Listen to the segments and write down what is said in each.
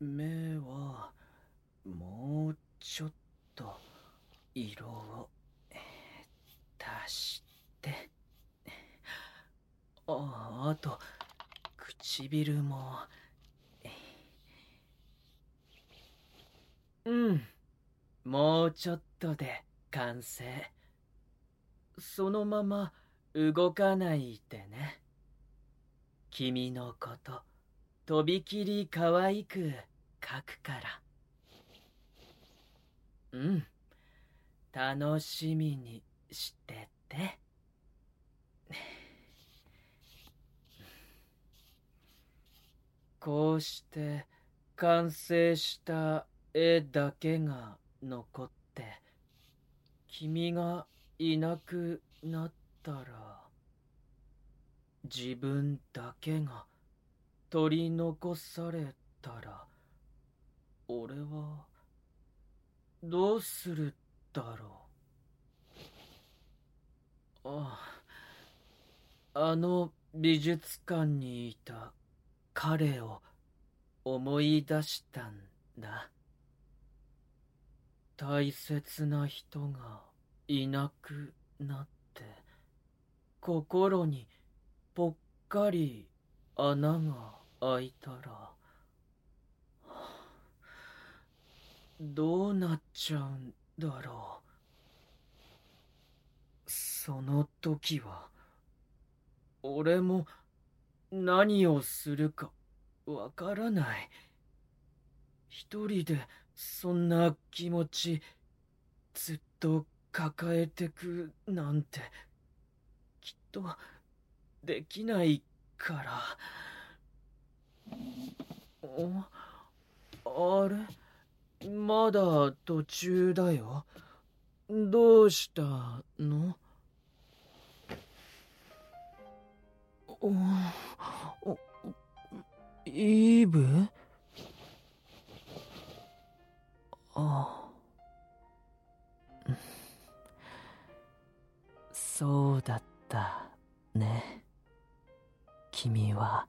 目はもうちょっと色を足して。ああと唇も。うん。もうちょっとで完成。そのまま動かないでね。君のこと。とびきり可愛く描くから。うん。楽しみにしてて。こうして完成した絵だけが残って君がいなくなったら自分だけが取り残されたら俺はどうするだろう。あああの美術館にいた彼を思い出したんだ。大切な人がいなくなって心にぽっかり穴が開いたら。どうなっちゃうんだろう。その時は俺も何をするかわからない。一人でそんな気持ちずっと抱えてくなんてきっとできないから。あれまだ途中だよ。どうしたの？おおイーブ？ああ。そうだったね。君は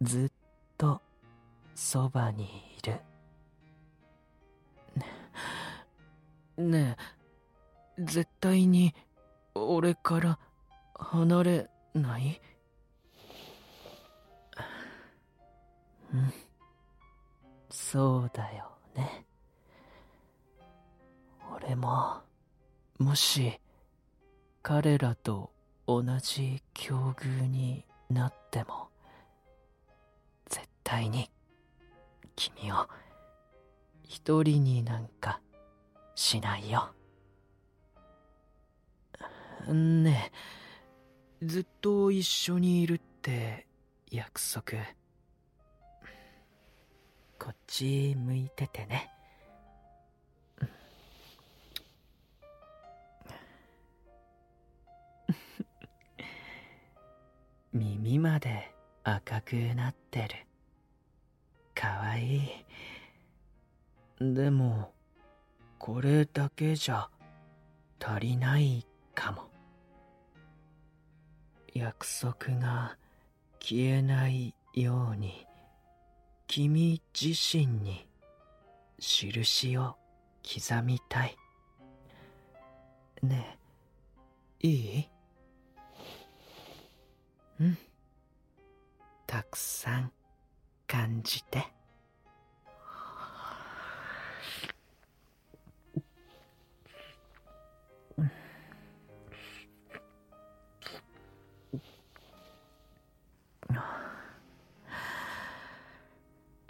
ずっととそばにいる。ねえ絶対に俺から離れない？うんそうだよね。俺ももし彼らと同じ境遇になっても対に君を一人になんかしないよ。ねえずっと一緒にいるって約束。こっち向いててね。耳まで赤くなってる。かわいい。でもこれだけじゃ足りないかも。約束が消えないように君自身に印を刻みたい。ねえいい？うん。たくさん。感じて。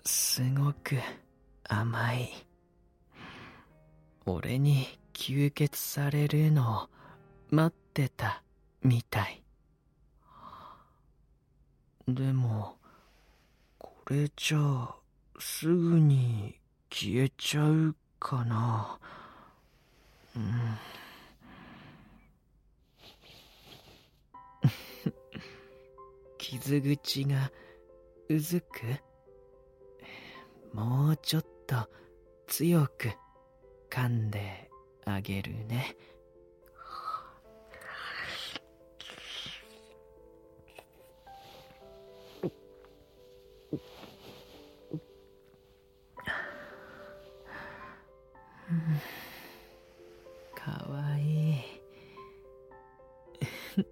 すごく甘い。俺に吸血されるのを待ってたみたい。でもれじゃあすぐに消えちゃうかな。うん。傷口がうずく？もうちょっと強く噛んであげるね。かわいい。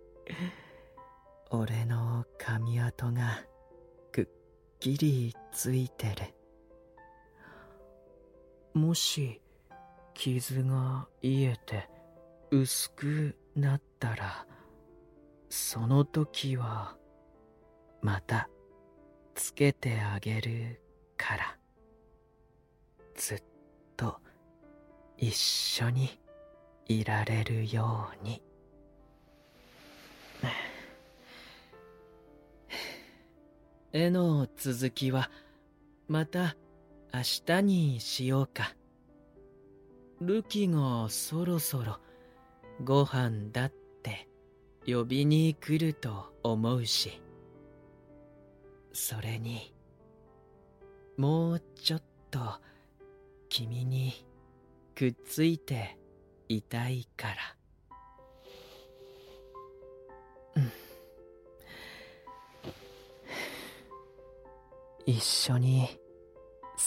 俺の髪跡がくっきりついてる。もし傷が癒えて薄くなったらその時はまたつけてあげるから。ずっと一緒に。いられるように。絵の続きはまた明日にしようか。ルキがそろそろご飯だって呼びに来ると思うし。それにもうちょっと君にくっついて痛いから。うん。一緒に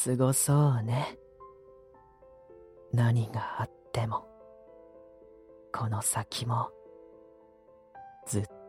過ごそうね。何があっても。この先も。ずっと。